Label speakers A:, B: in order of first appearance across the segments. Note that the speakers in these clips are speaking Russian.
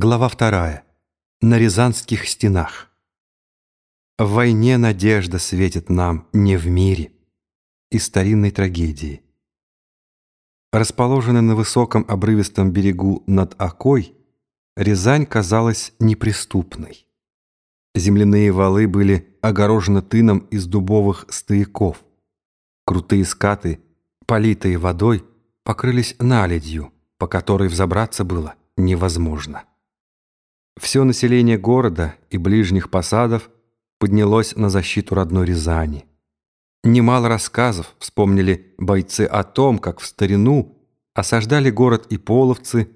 A: Глава вторая. На Рязанских стенах. В войне надежда светит нам не в мире. Из старинной трагедии. Расположенная на высоком обрывистом берегу над Окой, Рязань казалась неприступной. Земляные валы были огорожены тыном из дубовых стояков. Крутые скаты, политые водой, покрылись наледью, по которой взобраться было невозможно. Все население города и ближних посадов поднялось на защиту родной Рязани. Немало рассказов вспомнили бойцы о том, как в старину осаждали город и половцы,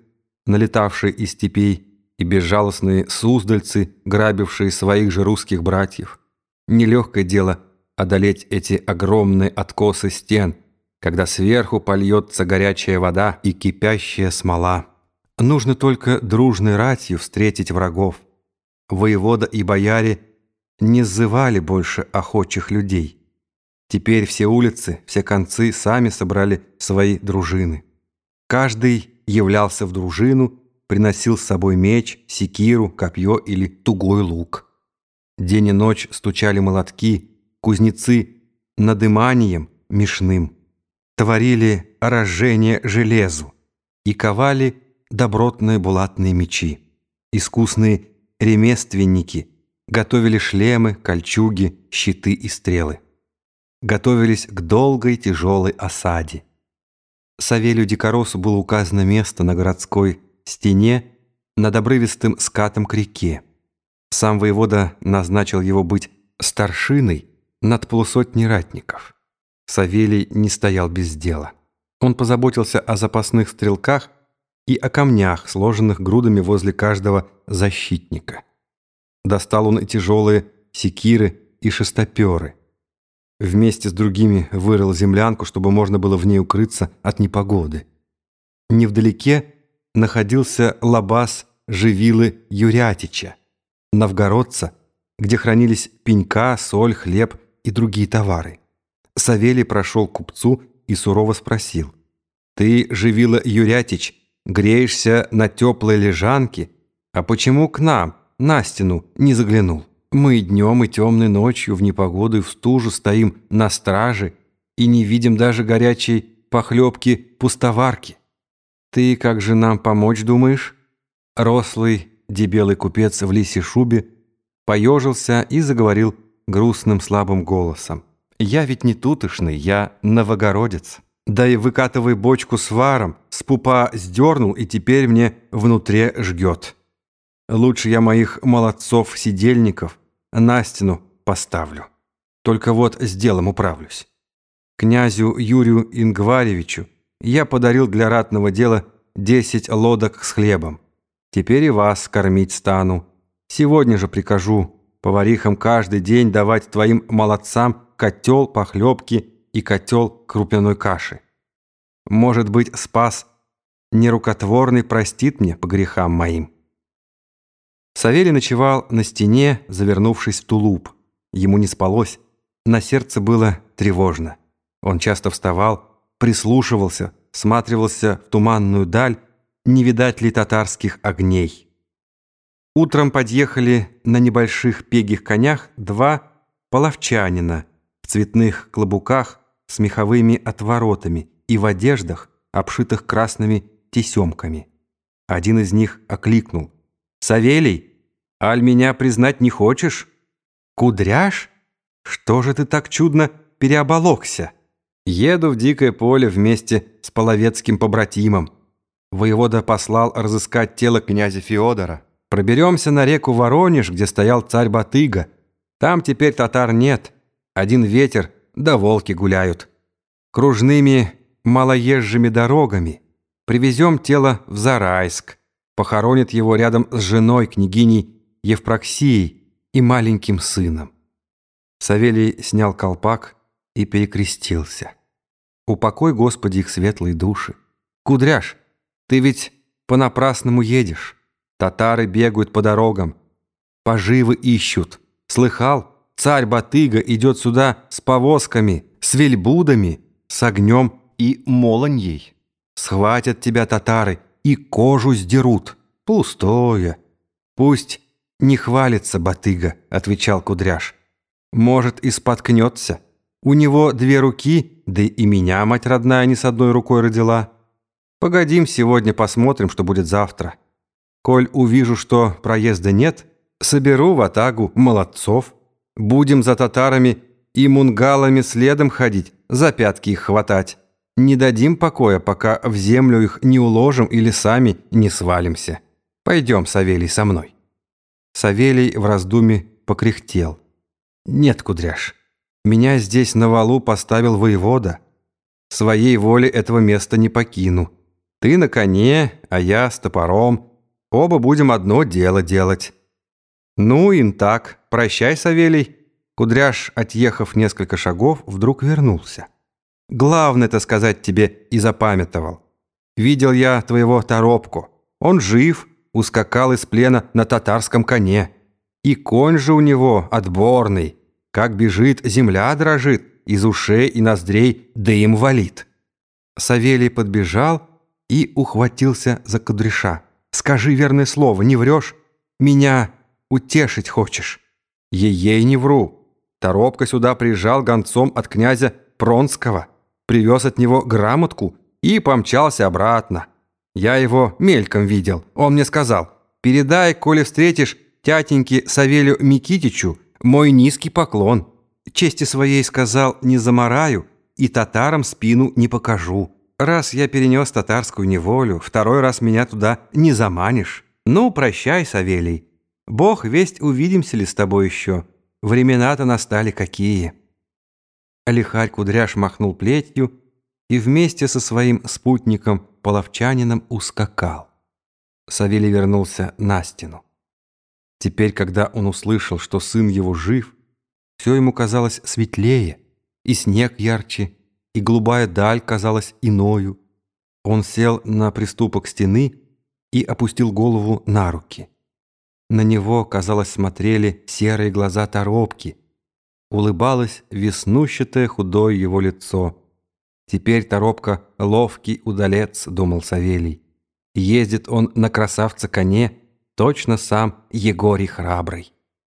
A: налетавшие из степей, и безжалостные суздальцы, грабившие своих же русских братьев. Нелегкое дело одолеть эти огромные откосы стен, когда сверху польется горячая вода и кипящая смола. Нужно только дружной ратью встретить врагов. Воевода и бояре не сзывали больше охочих людей. Теперь все улицы, все концы сами собрали свои дружины. Каждый являлся в дружину, приносил с собой меч, секиру, копье или тугой лук. День и ночь стучали молотки, кузнецы надыманием мешным, творили рожжение железу и ковали добротные булатные мечи. Искусные ремесленники готовили шлемы, кольчуги, щиты и стрелы. Готовились к долгой тяжелой осаде. Савелию Дикоросу было указано место на городской стене над обрывистым скатом к реке. Сам воевода назначил его быть старшиной над полусотней ратников. Савелий не стоял без дела. Он позаботился о запасных стрелках и о камнях, сложенных грудами возле каждого защитника. Достал он и тяжелые секиры и шестоперы. Вместе с другими вырыл землянку, чтобы можно было в ней укрыться от непогоды. Невдалеке находился лабаз Живилы Юрятича, новгородца, где хранились пенька, соль, хлеб и другие товары. Савелий прошел к купцу и сурово спросил. «Ты, Живила Юрятич, Греешься на теплой лежанке, а почему к нам, на стену, не заглянул? Мы днем и темной ночью в непогоду и в стужу стоим на страже и не видим даже горячей похлебки-пустоварки. Ты как же нам помочь думаешь?» Рослый, дебелый купец в лисе шубе поежился и заговорил грустным слабым голосом. «Я ведь не тутошный, я новогородец». Да и выкатывай бочку с варом, с пупа сдернул, и теперь мне внутри жгет. Лучше я моих молодцов-сидельников на стену поставлю. Только вот с делом управлюсь. Князю Юрию Ингваревичу я подарил для ратного дела десять лодок с хлебом. Теперь и вас кормить стану. Сегодня же прикажу поварихам каждый день давать твоим молодцам котел похлебки и котел крупяной каши. Может быть, спас нерукотворный простит мне по грехам моим. Савелий ночевал на стене, завернувшись в тулуп. Ему не спалось, на сердце было тревожно. Он часто вставал, прислушивался, всматривался в туманную даль, не видать ли татарских огней. Утром подъехали на небольших пегих конях два половчанина в цветных клобуках с меховыми отворотами и в одеждах, обшитых красными тесемками. Один из них окликнул. «Савелий, аль меня признать не хочешь? Кудряш? Что же ты так чудно переоболокся? Еду в дикое поле вместе с половецким побратимом. Воевода послал разыскать тело князя Феодора. Проберемся на реку Воронеж, где стоял царь Батыга. Там теперь татар нет. Один ветер да волки гуляют. Кружными малоезжими дорогами привезем тело в Зарайск, похоронят его рядом с женой, княгиней Евпроксией и маленьким сыном. Савелий снял колпак и перекрестился. «Упокой, Господи, их светлые души! Кудряш, ты ведь понапрасному едешь. Татары бегают по дорогам, поживы ищут. Слыхал, Царь Батыга идет сюда с повозками, с вельбудами, с огнем и молоньей. Схватят тебя татары и кожу сдерут. Пустое. Пусть не хвалится Батыга, отвечал Кудряш. Может, и споткнется. У него две руки, да и меня мать родная не с одной рукой родила. Погодим сегодня, посмотрим, что будет завтра. Коль увижу, что проезда нет, соберу в атагу молодцов. Будем за татарами и мунгалами следом ходить, за пятки их хватать. Не дадим покоя, пока в землю их не уложим или сами не свалимся. Пойдем, Савелий, со мной». Савелий в раздумье покряхтел. «Нет, Кудряш, меня здесь на валу поставил воевода. Своей воли этого места не покину. Ты на коне, а я с топором. Оба будем одно дело делать». «Ну, ин так. Прощай, Савелий». Кудряш, отъехав несколько шагов, вдруг вернулся. «Главное-то сказать тебе и запамятовал. Видел я твоего торопку. Он жив, ускакал из плена на татарском коне. И конь же у него отборный. Как бежит, земля дрожит, из ушей и ноздрей дым валит». Савелий подбежал и ухватился за кудряша. «Скажи верное слово, не врешь? Меня утешить хочешь?» «Ей-ей не вру. Торопка сюда приезжал гонцом от князя Пронского, привез от него грамотку и помчался обратно. Я его мельком видел. Он мне сказал, передай, коли встретишь тятеньке Савелию Микитичу, мой низкий поклон. Чести своей сказал, не замараю и татарам спину не покажу. Раз я перенес татарскую неволю, второй раз меня туда не заманишь. Ну, прощай, Савелий. Бог весть, увидимся ли с тобой еще. Времена-то настали какие». Алихарь Кудряш махнул плетью и вместе со своим спутником, половчанином, ускакал. Савелий вернулся на стену. Теперь, когда он услышал, что сын его жив, все ему казалось светлее, и снег ярче, и голубая даль казалась иною. Он сел на приступок стены и опустил голову на руки. На него, казалось, смотрели серые глаза торопки. Улыбалось веснущатое худое его лицо. Теперь торопка ловкий удалец, думал Савелий. Ездит он на красавца коне, точно сам Егорий храбрый.